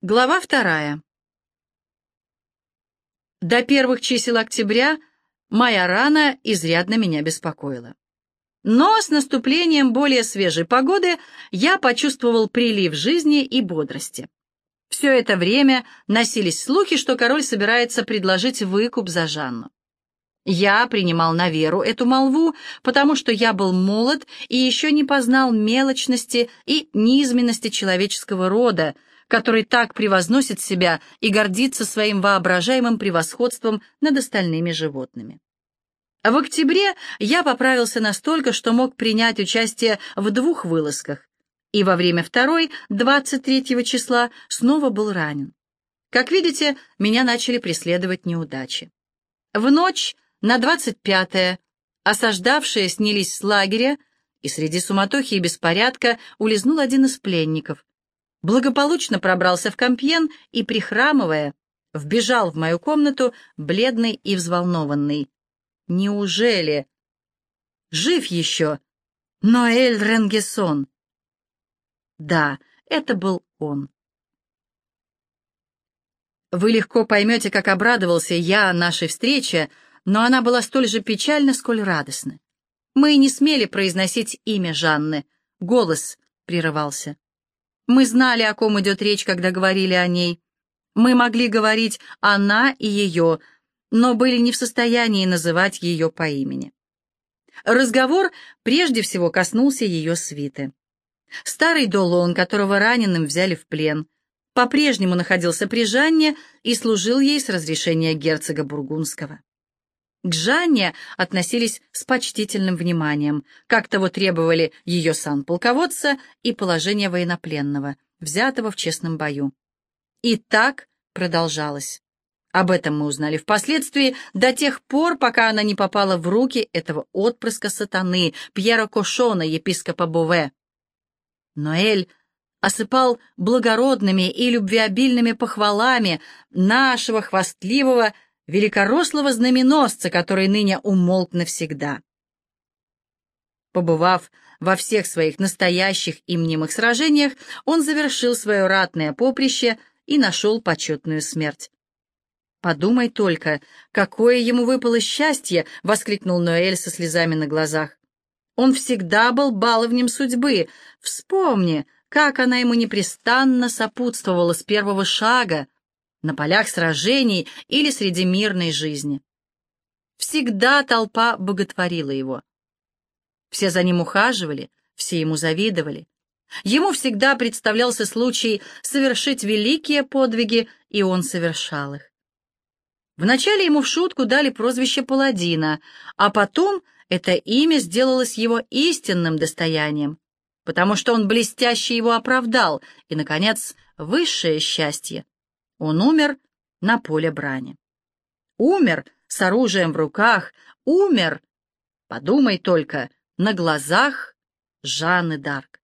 Глава вторая. До первых чисел октября моя рана изрядно меня беспокоила. Но с наступлением более свежей погоды я почувствовал прилив жизни и бодрости. Все это время носились слухи, что король собирается предложить выкуп за Жанну. Я принимал на веру эту молву, потому что я был молод и еще не познал мелочности и низменности человеческого рода, который так превозносит себя и гордится своим воображаемым превосходством над остальными животными. В октябре я поправился настолько, что мог принять участие в двух вылазках, и во время второй, 23 числа, снова был ранен. Как видите, меня начали преследовать неудачи. В ночь на 25-е осаждавшие снялись с лагеря, и среди суматохи и беспорядка улизнул один из пленников, благополучно пробрался в Компьен и, прихрамывая, вбежал в мою комнату, бледный и взволнованный. Неужели? Жив еще? Ноэль Ренгесон. Да, это был он. Вы легко поймете, как обрадовался я нашей встрече, но она была столь же печальна, сколь радостна. Мы не смели произносить имя Жанны, голос прерывался. Мы знали, о ком идет речь, когда говорили о ней. Мы могли говорить «она» и «ее», но были не в состоянии называть ее по имени. Разговор прежде всего коснулся ее свиты. Старый Долон, которого раненым взяли в плен, по-прежнему находился при Жанне и служил ей с разрешения герцога Бургундского. К Жанне относились с почтительным вниманием, как того требовали ее сан полководца и положение военнопленного, взятого в честном бою. И так продолжалось. Об этом мы узнали впоследствии до тех пор, пока она не попала в руки этого отпрыска сатаны, Пьера Кошона, епископа Бове. Ноэль осыпал благородными и любвеобильными похвалами нашего хвастливого великорослого знаменосца, который ныне умолк навсегда. Побывав во всех своих настоящих и мнимых сражениях, он завершил свое ратное поприще и нашел почетную смерть. «Подумай только, какое ему выпало счастье!» — воскликнул Ноэль со слезами на глазах. «Он всегда был баловнем судьбы. Вспомни, как она ему непрестанно сопутствовала с первого шага, на полях сражений или среди мирной жизни. Всегда толпа боготворила его. Все за ним ухаживали, все ему завидовали. Ему всегда представлялся случай совершить великие подвиги, и он совершал их. Вначале ему в шутку дали прозвище Паладина, а потом это имя сделалось его истинным достоянием, потому что он блестяще его оправдал, и, наконец, высшее счастье он умер на поле брани. Умер с оружием в руках, умер, подумай только, на глазах Жанны Дарк.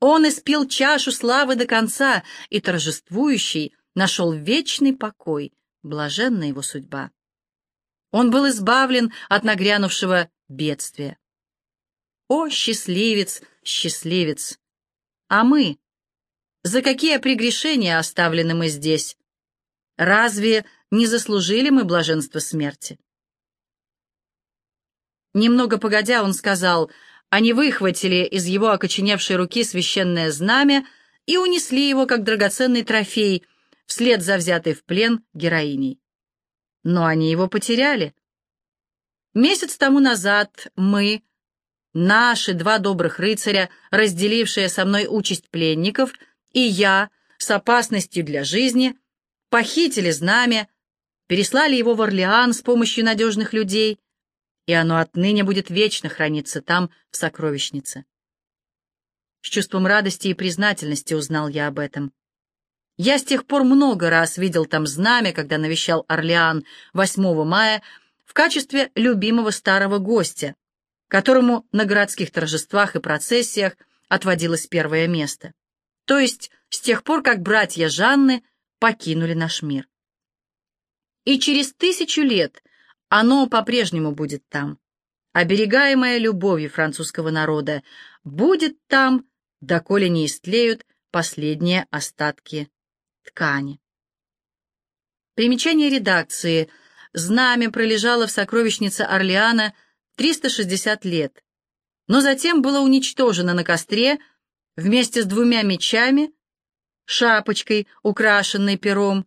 Он испил чашу славы до конца, и торжествующий нашел вечный покой, блаженна его судьба. Он был избавлен от нагрянувшего бедствия. О, счастливец, счастливец! А мы, за какие прегрешения оставлены мы здесь? Разве не заслужили мы блаженства смерти? Немного погодя, он сказал, они выхватили из его окоченевшей руки священное знамя и унесли его как драгоценный трофей вслед за взятой в плен героиней. Но они его потеряли. Месяц тому назад мы, наши два добрых рыцаря, разделившие со мной участь пленников — и я с опасностью для жизни похитили знамя, переслали его в Орлеан с помощью надежных людей, и оно отныне будет вечно храниться там, в сокровищнице. С чувством радости и признательности узнал я об этом. Я с тех пор много раз видел там знамя, когда навещал Орлеан 8 мая в качестве любимого старого гостя, которому на городских торжествах и процессиях отводилось первое место то есть с тех пор, как братья Жанны покинули наш мир. И через тысячу лет оно по-прежнему будет там, оберегаемое любовью французского народа, будет там, доколе не истлеют последние остатки ткани. Примечание редакции. Знамя пролежало в сокровищнице Орлеана 360 лет, но затем было уничтожено на костре вместе с двумя мечами, шапочкой, украшенной пером,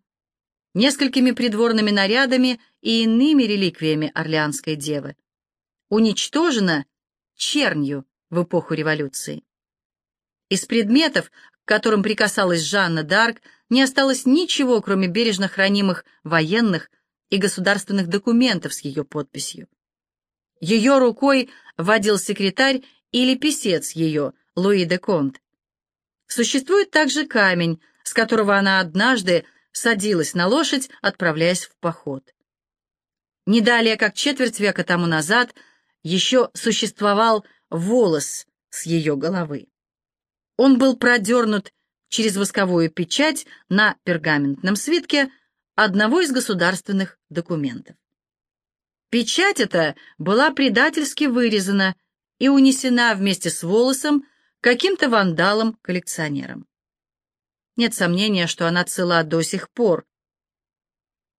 несколькими придворными нарядами и иными реликвиями Орлеанской девы. Уничтожено чернью в эпоху революции. Из предметов, к которым прикасалась Жанна Дарк, не осталось ничего, кроме бережно хранимых военных и государственных документов с ее подписью. Ее рукой водил секретарь или писец ее, Луи де Конт. Существует также камень, с которого она однажды садилась на лошадь, отправляясь в поход. Не далее, как четверть века тому назад, еще существовал волос с ее головы. Он был продернут через восковую печать на пергаментном свитке одного из государственных документов. Печать эта была предательски вырезана и унесена вместе с волосом каким-то вандалом-коллекционером. Нет сомнения, что она цела до сих пор.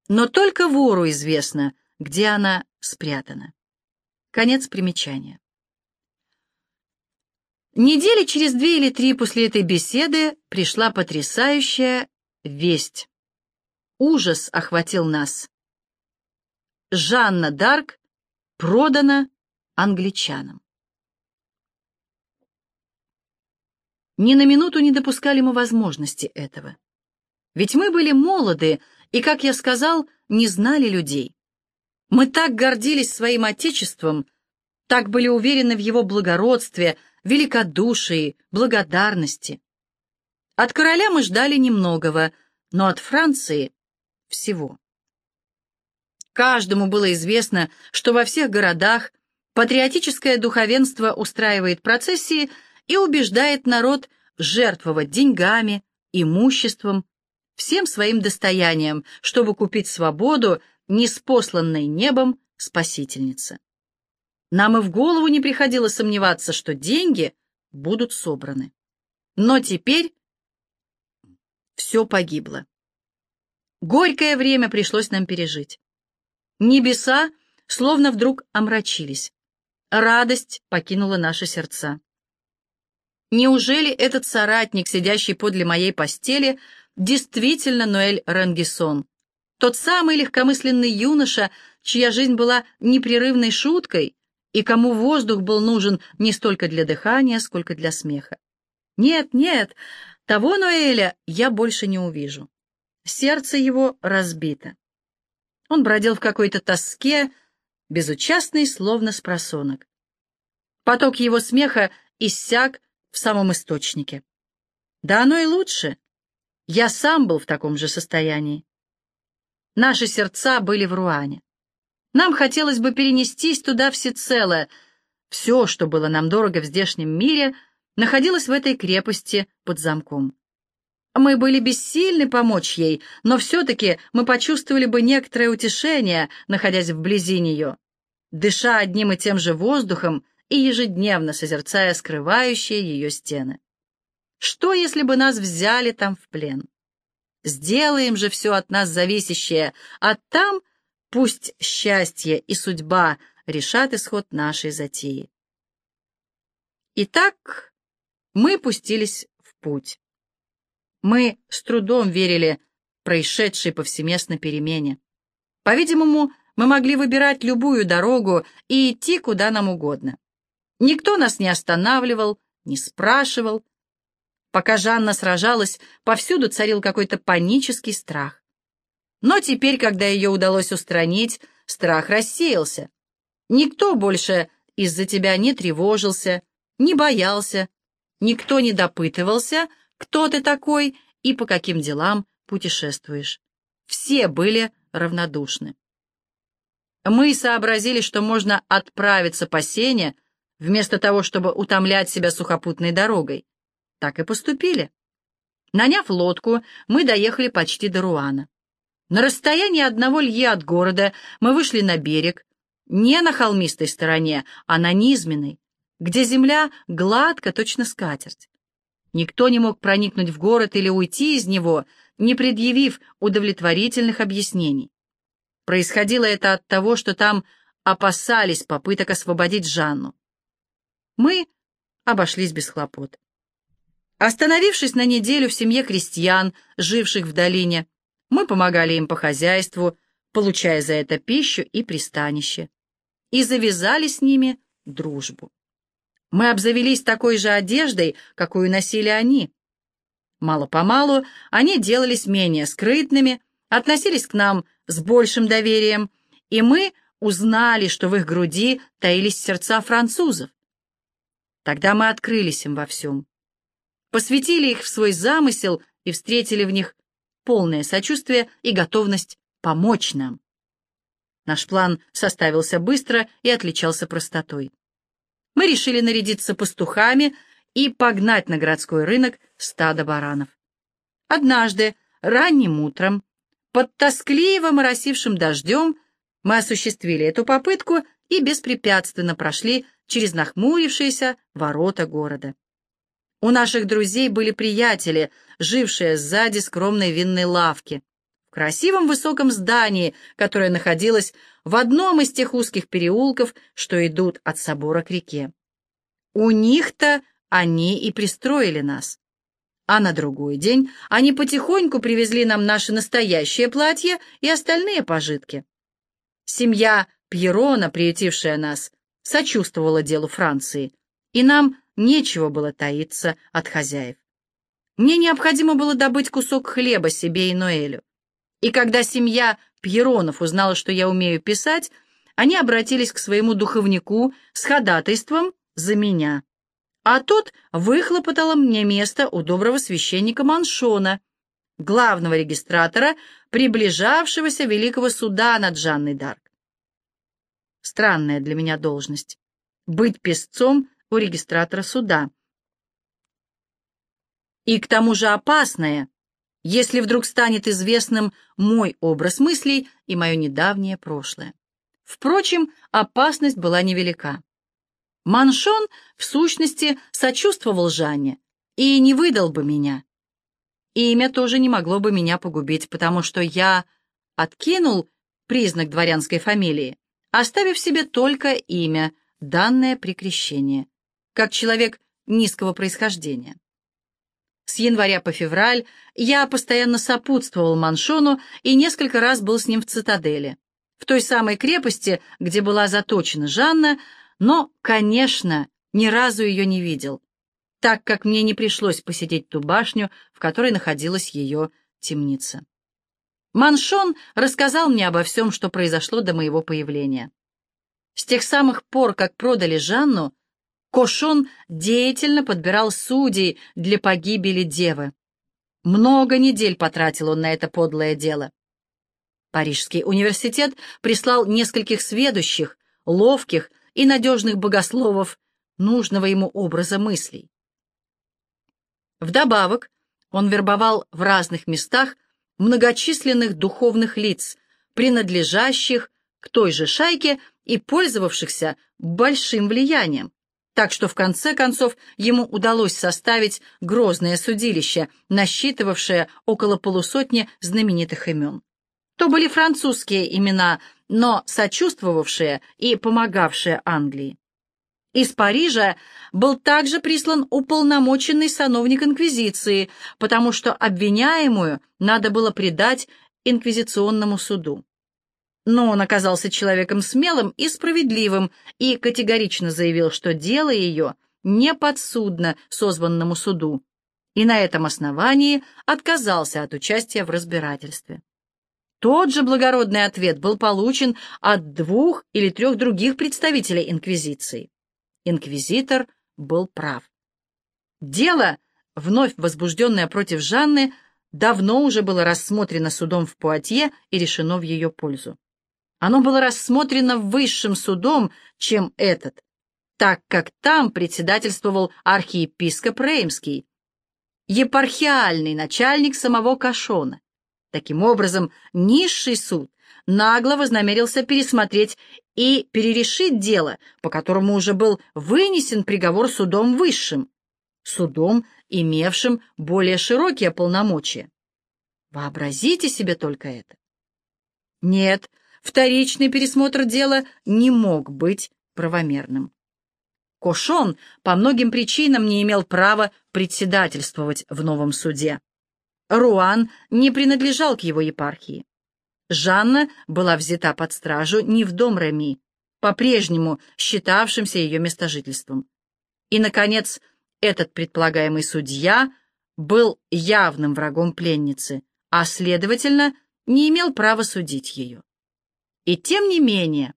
Но только вору известно, где она спрятана. Конец примечания. Недели через две или три после этой беседы пришла потрясающая весть. Ужас охватил нас. Жанна Дарк продана англичанам. Ни на минуту не допускали мы возможности этого. Ведь мы были молоды и, как я сказал, не знали людей. Мы так гордились своим Отечеством, так были уверены в его благородстве, великодушии, благодарности. От короля мы ждали немногого, но от Франции — всего. Каждому было известно, что во всех городах патриотическое духовенство устраивает процессии и убеждает народ жертвовать деньгами, имуществом, всем своим достоянием, чтобы купить свободу неспосланной небом спасительницы. Нам и в голову не приходило сомневаться, что деньги будут собраны. Но теперь все погибло. Горькое время пришлось нам пережить. Небеса словно вдруг омрачились. Радость покинула наши сердца. Неужели этот соратник, сидящий подле моей постели, действительно Ноэль Рангисон? Тот самый легкомысленный юноша, чья жизнь была непрерывной шуткой, и кому воздух был нужен не столько для дыхания, сколько для смеха. Нет, нет, того Ноэля я больше не увижу. Сердце его разбито. Он бродил в какой-то тоске, безучастный, словно с просонок. Поток его смеха иссяк в самом источнике. Да оно и лучше. Я сам был в таком же состоянии. Наши сердца были в Руане. Нам хотелось бы перенестись туда всецело. Все, что было нам дорого в здешнем мире, находилось в этой крепости под замком. Мы были бессильны помочь ей, но все-таки мы почувствовали бы некоторое утешение, находясь вблизи нее, дыша одним и тем же воздухом и ежедневно созерцая скрывающие ее стены. Что, если бы нас взяли там в плен? Сделаем же все от нас зависящее, а там Пусть счастье и судьба решат исход нашей затеи. Итак, мы пустились в путь. Мы с трудом верили происшедшей повсеместно перемене. По-видимому, мы могли выбирать любую дорогу и идти куда нам угодно. Никто нас не останавливал, не спрашивал. Пока Жанна сражалась, повсюду царил какой-то панический страх. Но теперь, когда ее удалось устранить, страх рассеялся. Никто больше из-за тебя не тревожился, не боялся, никто не допытывался, кто ты такой и по каким делам путешествуешь. Все были равнодушны. Мы сообразили, что можно отправиться по сене, вместо того, чтобы утомлять себя сухопутной дорогой. Так и поступили. Наняв лодку, мы доехали почти до Руана. На расстоянии одного лье от города мы вышли на берег, не на холмистой стороне, а на низменной, где земля гладко, точно скатерть. Никто не мог проникнуть в город или уйти из него, не предъявив удовлетворительных объяснений. Происходило это от того, что там опасались попыток освободить Жанну. Мы обошлись без хлопот. Остановившись на неделю в семье крестьян, живших в долине, мы помогали им по хозяйству, получая за это пищу и пристанище, и завязали с ними дружбу. Мы обзавелись такой же одеждой, какую носили они. Мало-помалу они делались менее скрытными, относились к нам с большим доверием, и мы узнали, что в их груди таились сердца французов. Тогда мы открылись им во всем, посвятили их в свой замысел и встретили в них полное сочувствие и готовность помочь нам. Наш план составился быстро и отличался простотой. Мы решили нарядиться пастухами и погнать на городской рынок стадо баранов. Однажды, ранним утром, под тоскливо моросившим дождем, мы осуществили эту попытку и беспрепятственно прошли через нахмурившиеся ворота города. У наших друзей были приятели, жившие сзади скромной винной лавки, в красивом высоком здании, которое находилось в одном из тех узких переулков, что идут от собора к реке. У них-то они и пристроили нас. А на другой день они потихоньку привезли нам наши настоящие платья и остальные пожитки. Семья Пьерона, приютившая нас, сочувствовала делу Франции, и нам нечего было таиться от хозяев. Мне необходимо было добыть кусок хлеба себе и Ноэлю. И когда семья Пьеронов узнала, что я умею писать, они обратились к своему духовнику с ходатайством за меня. А тот выхлопотал мне место у доброго священника Маншона, главного регистратора, приближавшегося великого суда над Жанной Дарк. Странная для меня должность — быть песцом у регистратора суда. И к тому же опасная, если вдруг станет известным мой образ мыслей и мое недавнее прошлое. Впрочем, опасность была невелика. Маншон, в сущности, сочувствовал Жанне и не выдал бы меня. Имя тоже не могло бы меня погубить, потому что я откинул признак дворянской фамилии, оставив себе только имя, данное при крещении, как человек низкого происхождения. С января по февраль я постоянно сопутствовал Маншону и несколько раз был с ним в цитадели, в той самой крепости, где была заточена Жанна, но, конечно, ни разу ее не видел, так как мне не пришлось посетить ту башню, в которой находилась ее темница. Маншон рассказал мне обо всем, что произошло до моего появления. С тех самых пор, как продали Жанну, Кошон деятельно подбирал судей для погибели девы. Много недель потратил он на это подлое дело. Парижский университет прислал нескольких сведущих, ловких и надежных богословов нужного ему образа мыслей. Вдобавок, он вербовал в разных местах многочисленных духовных лиц, принадлежащих к той же шайке и пользовавшихся большим влиянием, так что в конце концов ему удалось составить грозное судилище, насчитывавшее около полусотни знаменитых имен. То были французские имена, но сочувствовавшие и помогавшие Англии. Из Парижа был также прислан уполномоченный сановник Инквизиции, потому что обвиняемую надо было предать Инквизиционному суду. Но он оказался человеком смелым и справедливым и категорично заявил, что дело ее не подсудно созванному суду, и на этом основании отказался от участия в разбирательстве. Тот же благородный ответ был получен от двух или трех других представителей Инквизиции. Инквизитор был прав. Дело, вновь возбужденное против Жанны, давно уже было рассмотрено судом в Пуатье и решено в ее пользу. Оно было рассмотрено высшим судом, чем этот, так как там председательствовал архиепископ Реймский, епархиальный начальник самого Кашона. Таким образом, низший суд нагло вознамерился пересмотреть и перерешить дело, по которому уже был вынесен приговор судом высшим, судом, имевшим более широкие полномочия. Вообразите себе только это. Нет, вторичный пересмотр дела не мог быть правомерным. Кошон по многим причинам не имел права председательствовать в новом суде. Руан не принадлежал к его епархии. Жанна была взята под стражу не в дом Реми, по-прежнему считавшимся ее местожительством. И, наконец, этот предполагаемый судья был явным врагом пленницы, а, следовательно, не имел права судить ее. И тем не менее,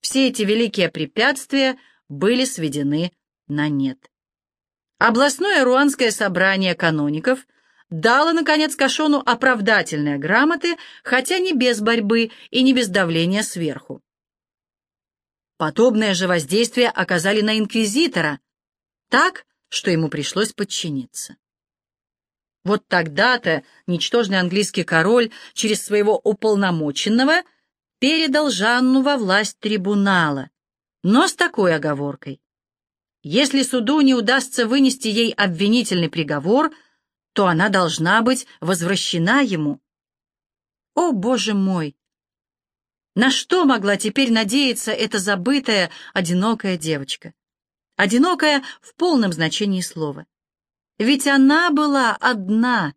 все эти великие препятствия были сведены на нет. Областное руанское собрание каноников дало, наконец, Кашону оправдательные грамоты, хотя не без борьбы и не без давления сверху. Подобное же воздействие оказали на инквизитора, так, что ему пришлось подчиниться. Вот тогда-то ничтожный английский король через своего уполномоченного передал Жанну во власть трибунала, но с такой оговоркой. Если суду не удастся вынести ей обвинительный приговор, то она должна быть возвращена ему. О, Боже мой! На что могла теперь надеяться эта забытая, одинокая девочка? Одинокая в полном значении слова. Ведь она была одна,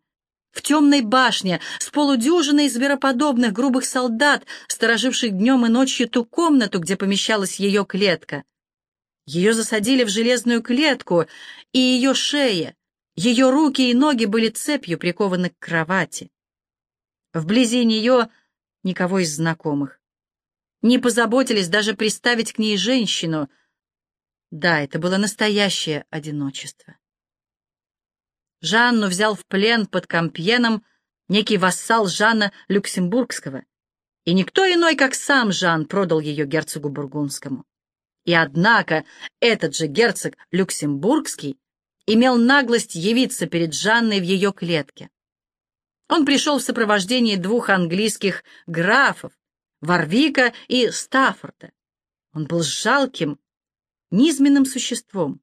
в темной башне, с полудюжиной звероподобных грубых солдат, стороживших днем и ночью ту комнату, где помещалась ее клетка. Ее засадили в железную клетку, и ее шея, ее руки и ноги были цепью прикованы к кровати. Вблизи нее никого из знакомых не позаботились даже приставить к ней женщину. Да, это было настоящее одиночество. Жанну взял в плен под Компьеном некий вассал Жана Люксембургского, и никто иной, как сам Жан, продал ее герцогу Бургундскому. И однако этот же герцог Люксембургский имел наглость явиться перед Жанной в ее клетке. Он пришел в сопровождении двух английских графов, Варвика и Стаффорда. Он был жалким, низменным существом.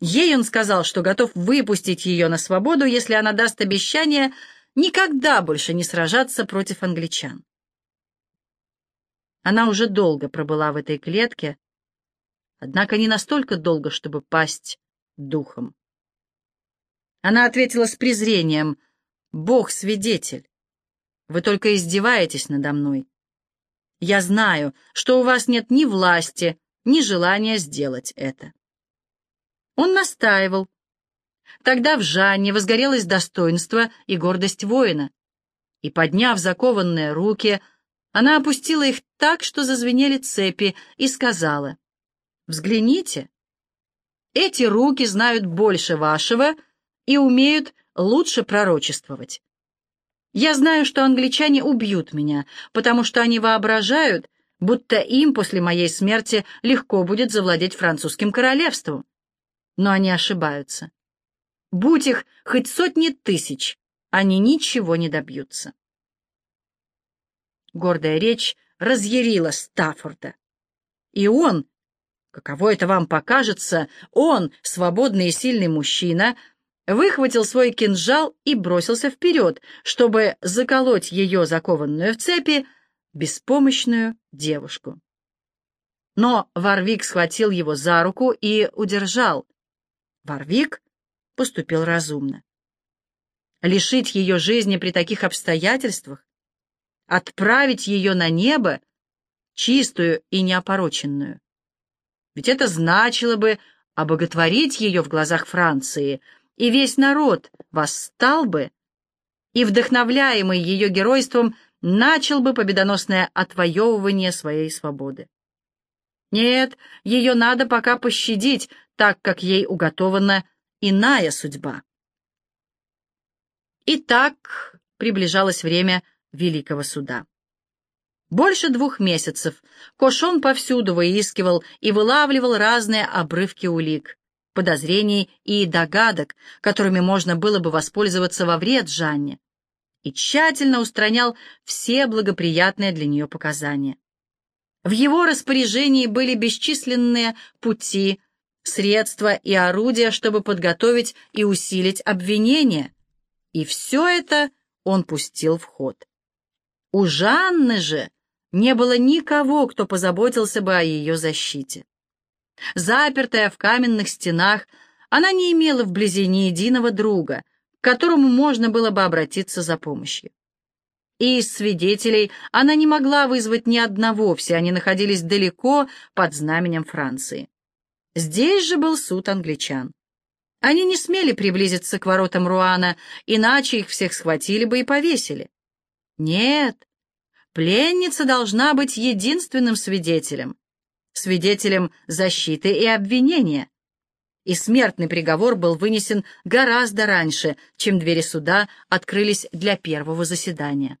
Ей он сказал, что готов выпустить ее на свободу, если она даст обещание никогда больше не сражаться против англичан. Она уже долго пробыла в этой клетке, однако не настолько долго, чтобы пасть духом. Она ответила с презрением, «Бог свидетель, вы только издеваетесь надо мной. Я знаю, что у вас нет ни власти, ни желания сделать это. Он настаивал. Тогда в Жанне возгорелось достоинство и гордость воина, и, подняв закованные руки, она опустила их так, что зазвенели цепи, и сказала, «Взгляните, эти руки знают больше вашего и умеют лучше пророчествовать. Я знаю, что англичане убьют меня, потому что они воображают, будто им после моей смерти легко будет завладеть французским королевством. Но они ошибаются. Будь их хоть сотни тысяч, они ничего не добьются. Гордая речь разъярила Стаффорда. И он, каково это вам покажется, он, свободный и сильный мужчина, выхватил свой кинжал и бросился вперед, чтобы заколоть ее, закованную в цепи, беспомощную девушку. Но Варвик схватил его за руку и удержал. Варвик поступил разумно. Лишить ее жизни при таких обстоятельствах, отправить ее на небо, чистую и неопороченную. Ведь это значило бы обоготворить ее в глазах Франции — и весь народ восстал бы, и, вдохновляемый ее геройством, начал бы победоносное отвоевывание своей свободы. Нет, ее надо пока пощадить, так как ей уготована иная судьба. И так приближалось время Великого Суда. Больше двух месяцев Кошон повсюду выискивал и вылавливал разные обрывки улик подозрений и догадок, которыми можно было бы воспользоваться во вред Жанне, и тщательно устранял все благоприятные для нее показания. В его распоряжении были бесчисленные пути, средства и орудия, чтобы подготовить и усилить обвинение, и все это он пустил в ход. У Жанны же не было никого, кто позаботился бы о ее защите. Запертая в каменных стенах, она не имела вблизи ни единого друга, к которому можно было бы обратиться за помощью. И из свидетелей она не могла вызвать ни одного, все они находились далеко под знаменем Франции. Здесь же был суд англичан. Они не смели приблизиться к воротам Руана, иначе их всех схватили бы и повесили. Нет, пленница должна быть единственным свидетелем, свидетелем защиты и обвинения. И смертный приговор был вынесен гораздо раньше, чем двери суда открылись для первого заседания.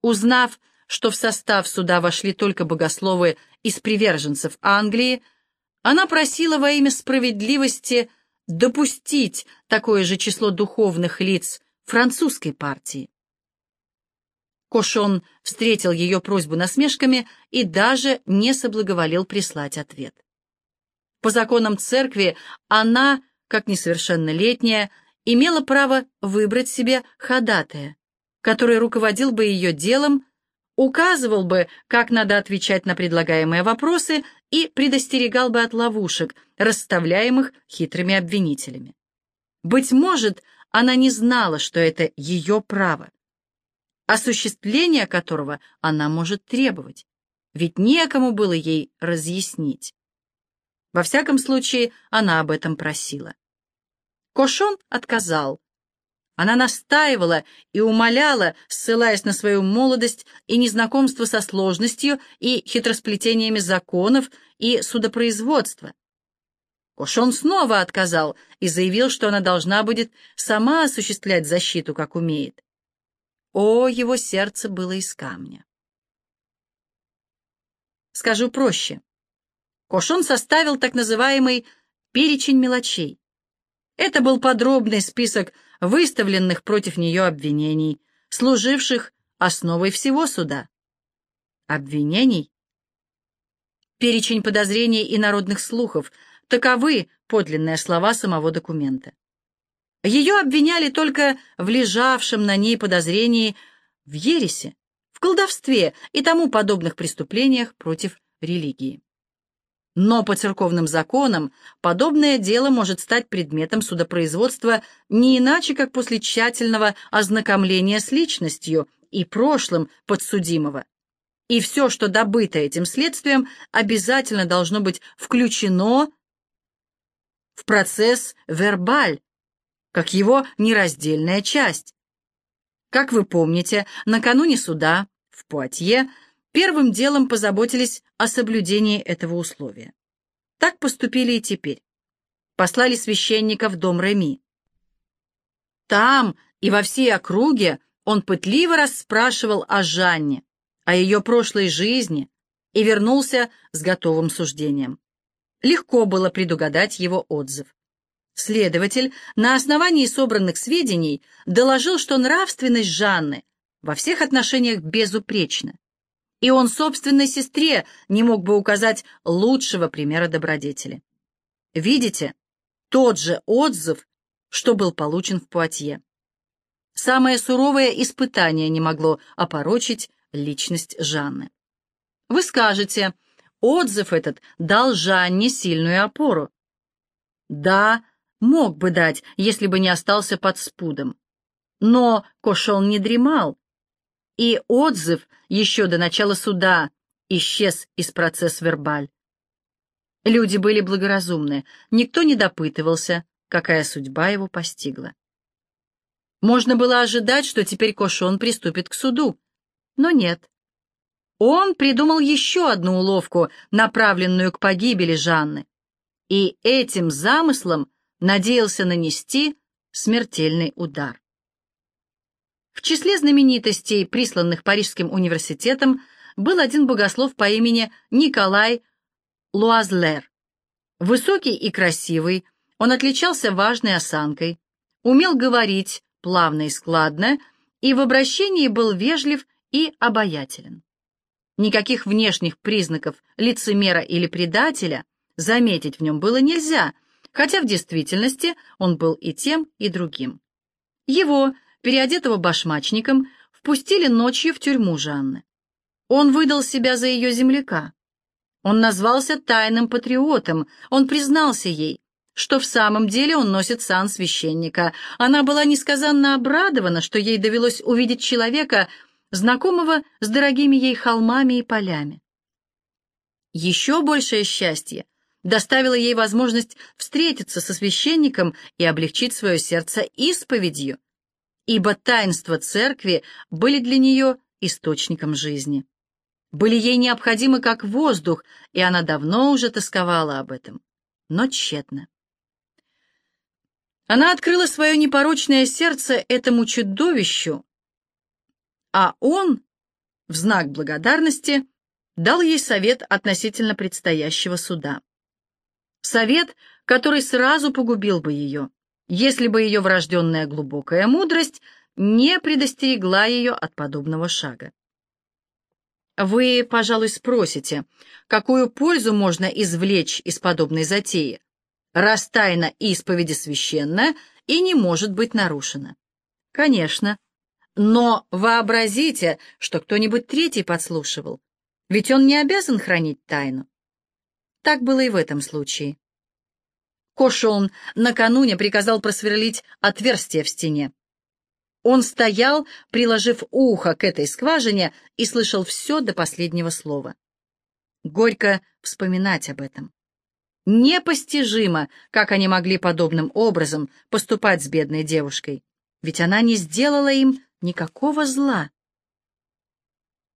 Узнав, что в состав суда вошли только богословы из приверженцев Англии, она просила во имя справедливости допустить такое же число духовных лиц французской партии. Кошон встретил ее просьбу насмешками и даже не соблаговолил прислать ответ. По законам церкви она, как несовершеннолетняя, имела право выбрать себе ходатая, который руководил бы ее делом указывал бы, как надо отвечать на предлагаемые вопросы и предостерегал бы от ловушек, расставляемых хитрыми обвинителями. Быть может, она не знала, что это ее право, осуществление которого она может требовать, ведь некому было ей разъяснить. Во всяком случае, она об этом просила. Кошон отказал, она настаивала и умоляла, ссылаясь на свою молодость и незнакомство со сложностью и хитросплетениями законов и судопроизводства. Кошон снова отказал и заявил, что она должна будет сама осуществлять защиту, как умеет. О, его сердце было из камня. Скажу проще. Кошон составил так называемый перечень мелочей. Это был подробный список выставленных против нее обвинений, служивших основой всего суда. Обвинений? Перечень подозрений и народных слухов — таковы подлинные слова самого документа. Ее обвиняли только в лежавшем на ней подозрении в ересе, в колдовстве и тому подобных преступлениях против религии. Но по церковным законам подобное дело может стать предметом судопроизводства не иначе, как после тщательного ознакомления с личностью и прошлым подсудимого. И все, что добыто этим следствием, обязательно должно быть включено в процесс вербаль, как его нераздельная часть. Как вы помните, накануне суда в Пуатье первым делом позаботились о соблюдении этого условия. Так поступили и теперь. Послали священника в дом Реми. Там и во всей округе он пытливо расспрашивал о Жанне, о ее прошлой жизни и вернулся с готовым суждением. Легко было предугадать его отзыв. Следователь на основании собранных сведений доложил, что нравственность Жанны во всех отношениях безупречна и он собственной сестре не мог бы указать лучшего примера добродетели. Видите, тот же отзыв, что был получен в Пуатье. Самое суровое испытание не могло опорочить личность Жанны. Вы скажете, отзыв этот дал Жанне сильную опору. Да, мог бы дать, если бы не остался под спудом. Но Кошон не дремал, и отзыв еще до начала суда исчез из процесс вербаль. Люди были благоразумны, никто не допытывался, какая судьба его постигла. Можно было ожидать, что теперь Кошон приступит к суду, но нет. Он придумал еще одну уловку, направленную к погибели Жанны, и этим замыслом надеялся нанести смертельный удар. В числе знаменитостей, присланных Парижским университетом, был один богослов по имени Николай Луазлер. Высокий и красивый, он отличался важной осанкой, умел говорить плавно и складно, и в обращении был вежлив и обаятелен. Никаких внешних признаков лицемера или предателя заметить в нем было нельзя, хотя в действительности он был и тем, и другим. Его переодетого башмачником, впустили ночью в тюрьму Жанны. Он выдал себя за ее земляка. Он назвался тайным патриотом, он признался ей, что в самом деле он носит сан священника. Она была несказанно обрадована, что ей довелось увидеть человека, знакомого с дорогими ей холмами и полями. Еще большее счастье доставило ей возможность встретиться со священником и облегчить свое сердце исповедью, ибо таинства церкви были для нее источником жизни. Были ей необходимы как воздух, и она давно уже тосковала об этом, но тщетно. Она открыла свое непорочное сердце этому чудовищу, а он, в знак благодарности, дал ей совет относительно предстоящего суда. Совет, который сразу погубил бы ее, если бы ее врожденная глубокая мудрость не предостерегла ее от подобного шага. Вы, пожалуй, спросите, какую пользу можно извлечь из подобной затеи, раз тайна исповеди священная и не может быть нарушена? Конечно. Но вообразите, что кто-нибудь третий подслушивал, ведь он не обязан хранить тайну. Так было и в этом случае. Кошон накануне приказал просверлить отверстие в стене. Он стоял, приложив ухо к этой скважине, и слышал все до последнего слова. Горько вспоминать об этом. Непостижимо, как они могли подобным образом поступать с бедной девушкой, ведь она не сделала им никакого зла.